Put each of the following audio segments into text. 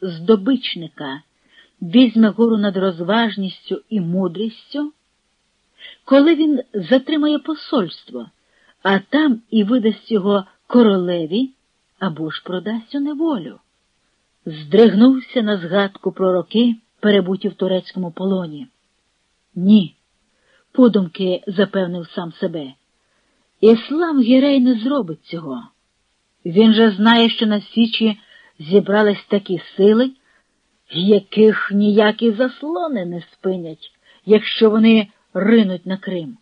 здобичника візьме гору над розважністю і мудрістю, коли він затримає посольство, а там і видасть його королеві або ж продасть у неволю. Здригнувся на згадку про роки, перебуті в турецькому полоні. Ні, подумки запевнив сам себе. Іслам Гірей не зробить цього. Він же знає, що на Січі зібрались такі сили, яких ніякі заслони не спинять, якщо вони ринуть на Крим.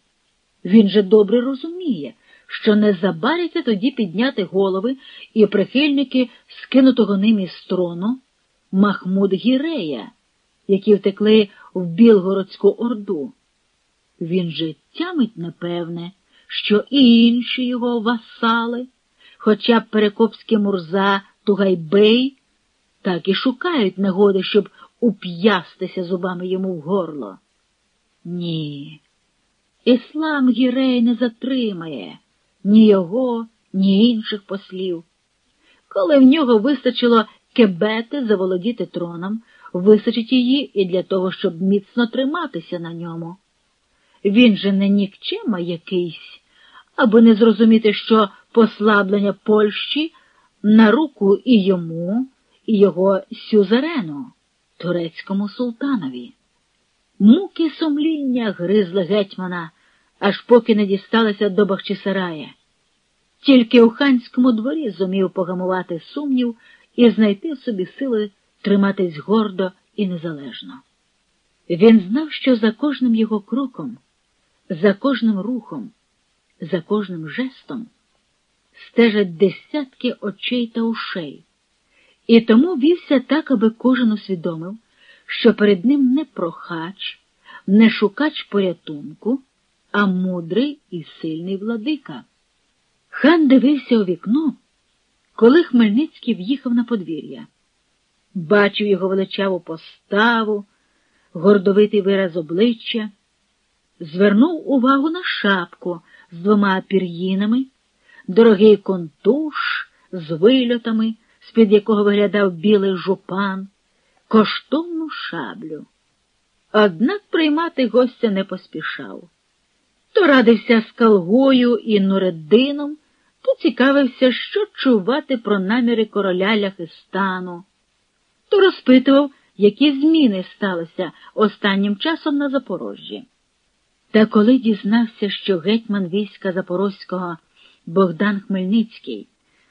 Він же добре розуміє, що не забаряться тоді підняти голови і прихильники скинутого ним із трону Махмуд Гірея, які втекли в Білгородську Орду. Він же тямить, напевне, що і інші його васали, хоча б Перекопський Мурза Тугайбей, так і шукають нагоди, щоб уп'ястися зубами йому в горло. Ні, іслам Гірей не затримає ні його, ні інших послів. Коли в нього вистачило кебети заволодіти троном, вистачить її і для того, щоб міцно триматися на ньому. Він же не нікчема якийсь, аби не зрозуміти, що послаблення Польщі на руку і йому, і його сюзерену, турецькому султанові. Муки сумління гризли гетьмана, аж поки не дісталися до Бахчисарая. Тільки у ханському дворі зумів погамувати сумнів і знайти в собі сили триматись гордо і незалежно. Він знав, що за кожним його кроком, за кожним рухом, за кожним жестом стежать десятки очей та ушей, і тому вівся так, аби кожен усвідомив, що перед ним не прохач, не шукач порятунку, а мудрий і сильний владика. Хан дивився у вікно, коли Хмельницький в'їхав на подвір'я. Бачив його величаву поставу, гордовитий вираз обличчя, звернув увагу на шапку з двома пір'їнами, дорогий контуш з вильотами, з-під якого виглядав білий жупан, коштовну шаблю. Однак приймати гостя не поспішав. То радився з Калгою і Нуреддином, то цікавився, що чувати про наміри короля Ляхистану, то розпитував, які зміни сталися останнім часом на Запорожжі. Та коли дізнався, що гетьман війська Запорозького Богдан Хмельницький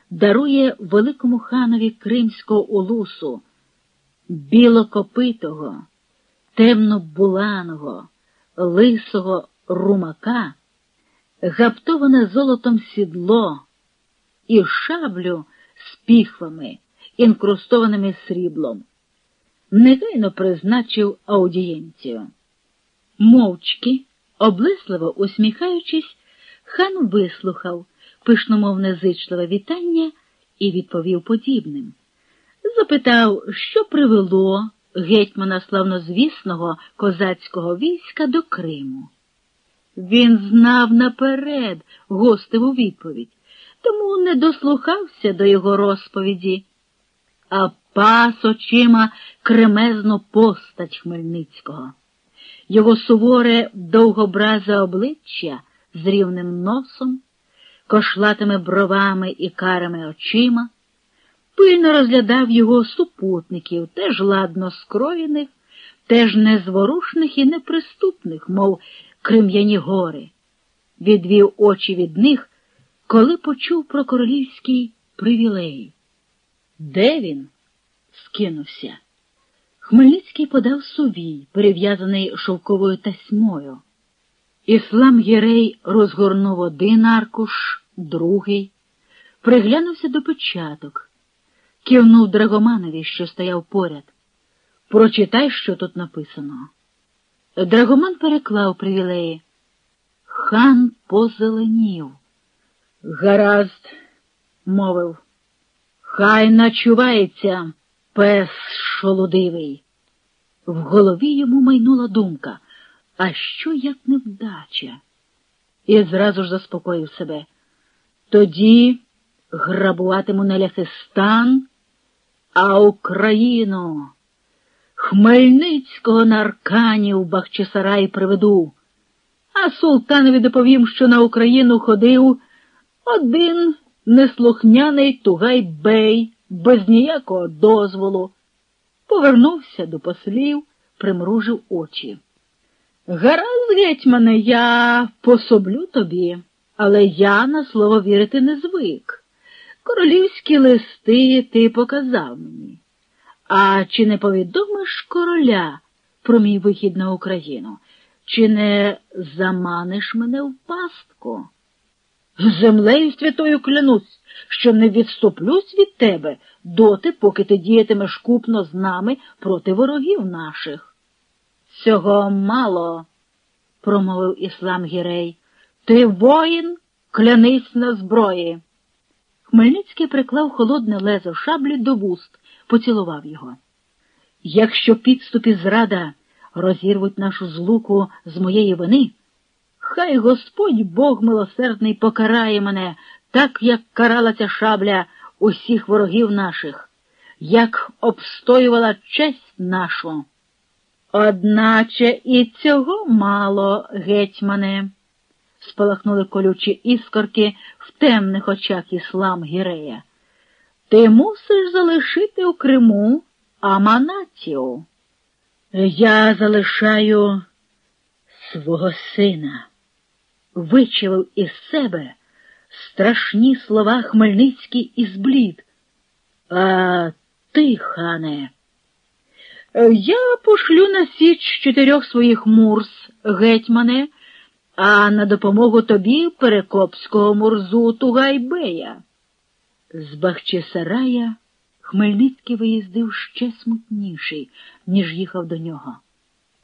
дарує великому ханові Кримського улусу, білокопитого, темно-буланого, лисого румака, гаптоване золотом сідло і шаблю з піхвами, інкрустованими сріблом, негайно призначив аудієнцію. Мовчки, облисливо усміхаючись, хан вислухав пишномовне зичливе вітання і відповів подібним. Запитав, що привело гетьмана славнозвісного козацького війська до Криму. Він знав наперед гостеву відповідь, тому не дослухався до його розповіді, а пас очима кремезну постать Хмельницького. Його суворе довгобразе обличчя з рівним носом, кошлатими бровами і карими очима, пильно розглядав його супутників, теж ладно скроєних, теж незворушних і неприступних, мов крем'яні гори, відвів очі від них, коли почув про королівський привілей. Де він? скинувся. Хмельницький подав сувій, перев'язаний шовковою тасьмою. Іслам Єрей розгорнув один аркуш, другий, приглянувся до початок, кивнув Драгоманові, що стояв поряд. Прочитай, що тут написано. Драгоман переклав привілеї. Хан позеленів. Гаразд, мовив, хай начувається, пес шолудивий. В голові йому майнула думка, а що як невдача? І зразу ж заспокоїв себе. Тоді грабуватиму на Ляхистан, а Україну. Хмельницького на аркані в Бахчисарай приведу, а султанові доповім, що на Україну ходив один неслухняний тугай бей, без ніякого дозволу. Повернувся до послів, примружив очі. Гаразд, гетьмане, я пособлю тобі, але я на слово вірити не звик. Королівські листи ти показав мені. А чи не повідомиш короля про мій вихід на Україну? Чи не заманиш мене в пастку? Землею святою клянусь, що не відступлюсь від тебе доти, поки ти діятимеш купно з нами проти ворогів наших. Цього мало, промовив іслам Гірей. Ти воїн, клянись на зброї. Хмельницький приклав холодне лезо шаблі до вуст, поцілував його. Якщо підступі зрада розірвуть нашу злуку з моєї вини, хай Господь Бог милосердний покарає мене, так як карала ця шабля усіх ворогів наших, як обстоювала честь нашу. Одначе і цього мало, гетьмане, спалахнули колючі іскорки в темних очах іслам Гірея. Ти мусиш залишити у Криму Аманатію. Я залишаю свого сина, вичавив із себе страшні слова Хмельницький і зблід. А ти, хане, я пошлю на січ чотирьох своїх мурс, гетьмане, а на допомогу тобі Перекопського мурзу Тугайбея. З Бахчисарая Хмельницький виїздив ще смутніший, ніж їхав до нього.